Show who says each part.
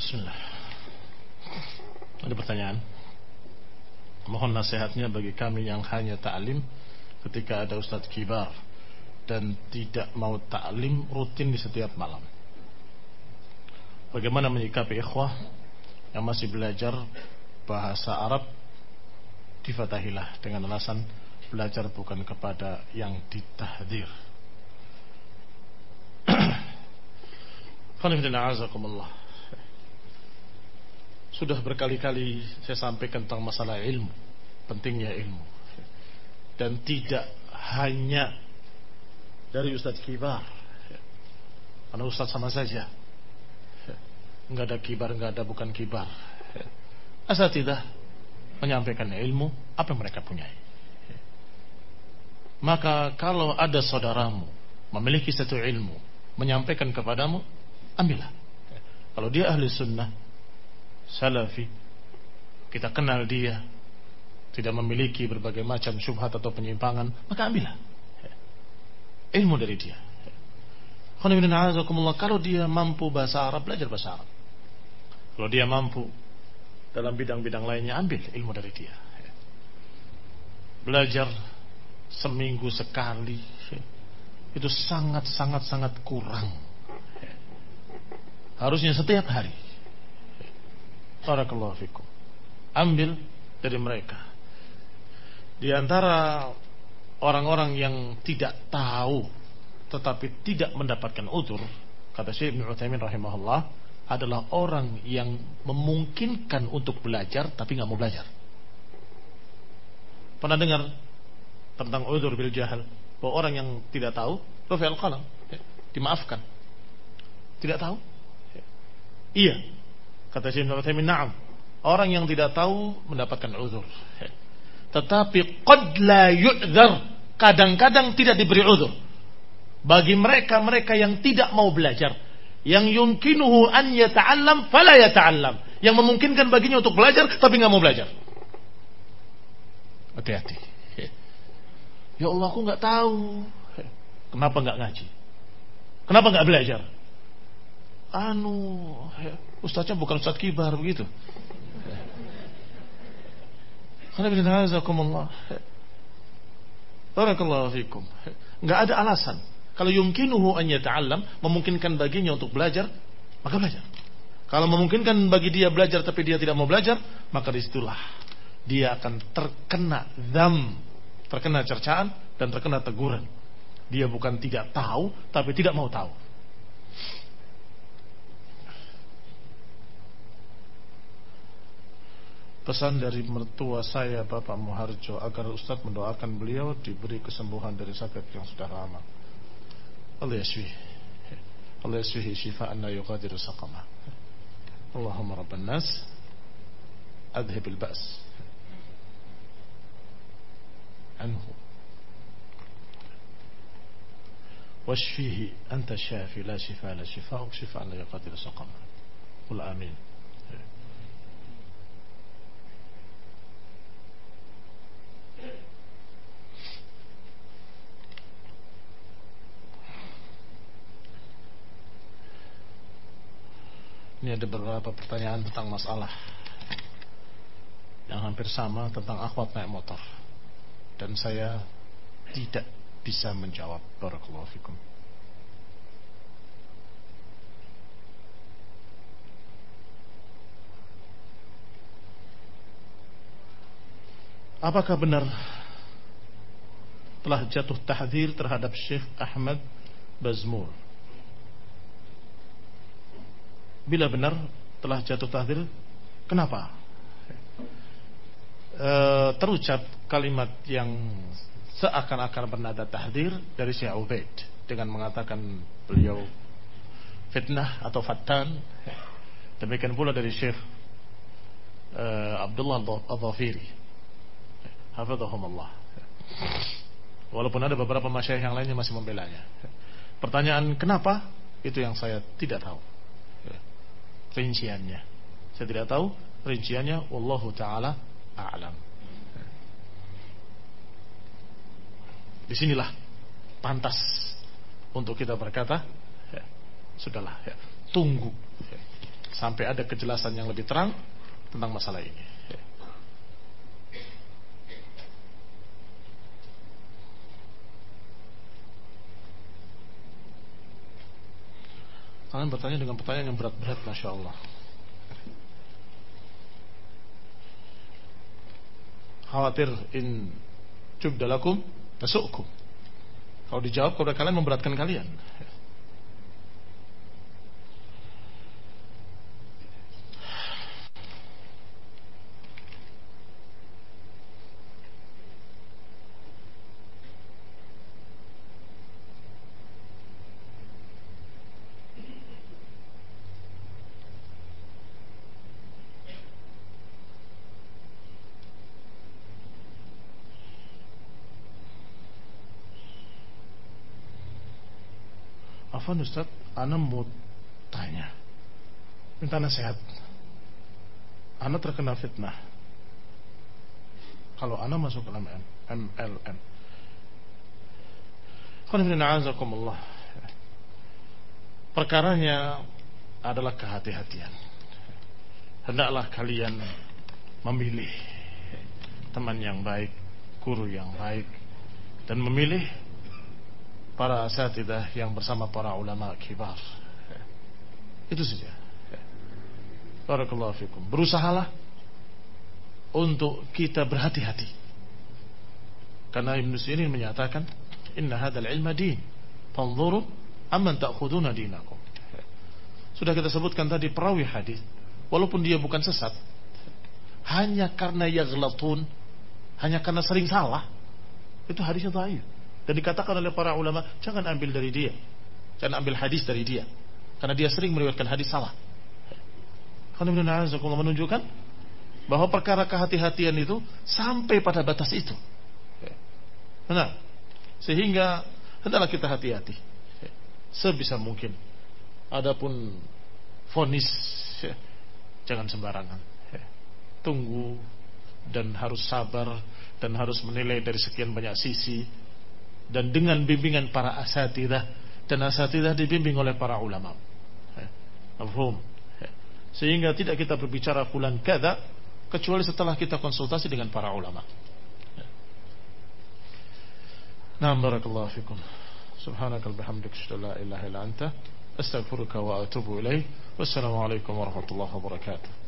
Speaker 1: Bismillah. Ada pertanyaan? Mohon nasihatnya bagi kami yang hanya ta'lim ketika ada ustadz kibar dan tidak mau ta'lim rutin di setiap malam. Bagaimana menyikapi ikhwah yang masih belajar bahasa Arab di Fatahilah dengan alasan belajar bukan kepada yang ditahdir. Sudah berkali-kali saya sampaikan tentang masalah ilmu, pentingnya ilmu. Dan tidak hanya dari Ustadz Kibar. Karena Ustadz sama saja. Enggak ada kibar, enggak ada bukan kibar. Asal tidak menyampaikan ilmu apa yang mereka punyai. Maka kalau ada saudaramu memiliki satu ilmu menyampaikan kepadamu, ambillah. Kalau dia ahli sunnah, salafi, kita kenal dia, tidak memiliki berbagai macam syubhat atau penyimpangan, maka ambillah. Ilmu dari dia. Kalau dia mampu bahasa Arab, belajar bahasa Arab. Kalau dia mampu dalam bidang-bidang lainnya, ambil ilmu dari dia. Belajar seminggu sekali, itu sangat-sangat-sangat kurang. Harusnya setiap hari. Barakallahu fikum. Ambil dari mereka. Di antara orang-orang yang tidak tahu tetapi tidak mendapatkan utur, kata Syekh Ibnu Utsaimin rahimahullah, adalah orang yang memungkinkan untuk belajar tapi nggak mau belajar. Pernah dengar tentang udur bil jahal? Bahwa orang yang tidak tahu, rufi al-qalam, ya, dimaafkan. Tidak tahu? Ya. Iya. Kata Syekh Utsaimin, "Na'am." Orang yang tidak tahu mendapatkan uzur. Tetapi qad la yu'dzar, kadang-kadang tidak diberi uzur. Bagi mereka-mereka yang tidak mau belajar, yang yumkinuhu an yata'allam fala yata'allam, yang memungkinkan baginya untuk belajar tapi nggak mau belajar. Hati-hati. Ya Allah aku nggak tahu. Kenapa nggak ngaji? Kenapa nggak belajar? Anu, ya, ustaznya bukan ustaz kibar begitu. Barakallahu fikum. Nggak ada alasan. Kalau yumkinuhu an yata'allam, memungkinkan baginya untuk belajar, maka belajar. Kalau memungkinkan bagi dia belajar tapi dia tidak mau belajar, maka di situlah dia akan terkena dam terkena cercaan dan terkena teguran. Dia bukan tidak tahu, tapi tidak mau tahu. Pesan dari mertua saya Bapak Muharjo agar Ustadz mendoakan beliau diberi kesembuhan dari sakit yang sudah lama. Allah yashfi. Allah yashfihi shifaan la yughadiru saqama. Allahumma rabban nas adhib al-ba's anhu. Washfihi anta syafi la shifa la shifa shifaan la yughadiru saqama. Qul amin. Ini ada beberapa pertanyaan tentang masalah yang hampir sama tentang akhwat naik motor. Dan saya tidak bisa menjawab. Barakallahu fikum. Apakah benar telah jatuh tahdir terhadap Syekh Ahmad Bazmul? Bila benar telah jatuh tahdir, kenapa? E, terucap kalimat yang seakan-akan bernada tahdir dari Syekh Ubaid dengan mengatakan beliau fitnah atau fatan demikian pula dari Syekh uh, Abdullah Al-Dhafiri hafizahumullah. Walaupun ada beberapa masyayikh yang lainnya masih membelanya. Pertanyaan kenapa? Itu yang saya tidak tahu rinciannya saya tidak tahu rinciannya wallahu taala a'lam Di sinilah pantas untuk kita berkata, ya, sudahlah, ya, tunggu. Ya. sampai ada kejelasan yang lebih terang tentang masalah ini. Kalian bertanya dengan pertanyaan yang berat-berat, masya Allah. Khawatir in cubdalakum nasukum. Kalau dijawab kepada kalian memberatkan kalian. Afan Ustaz, Ana mau tanya. Minta nasihat. Ana terkena fitnah. Kalau Ana masuk ke MLM. MLM. Perkaranya adalah kehati-hatian. Hendaklah kalian memilih teman yang baik, guru yang baik, dan memilih para asatidah yang bersama para ulama kibar. Itu saja. Barakallahu fikum. Berusahalah untuk kita berhati-hati. Karena Ibn Sirin menyatakan, Inna hadal ilma din. Fanzuru amman ta'khuduna dinakum. Sudah kita sebutkan tadi perawi hadis, walaupun dia bukan sesat, hanya karena yaghlatun, hanya karena sering salah, itu hadisnya dhaif. Dan dikatakan oleh para ulama, jangan ambil dari dia. Jangan ambil hadis dari dia. Karena dia sering meriwayatkan hadis salah. Karena menunjukkan bahwa perkara kehati-hatian itu sampai pada batas itu. Benar. Sehingga hendaklah kita hati-hati. Sebisa mungkin. Adapun fonis jangan sembarangan. Tunggu dan harus sabar dan harus menilai dari sekian banyak sisi dan dengan bimbingan para asatidah dan asatidah dibimbing oleh para ulama. Mafhum. Sehingga tidak kita berbicara fulan kada kecuali setelah kita konsultasi dengan para ulama. Nah, barakallahu fikum. Subhanakal bihamdika la ilaha illa anta astaghfiruka wa atubu ilaik. Wassalamu alaikum warahmatullahi wabarakatuh.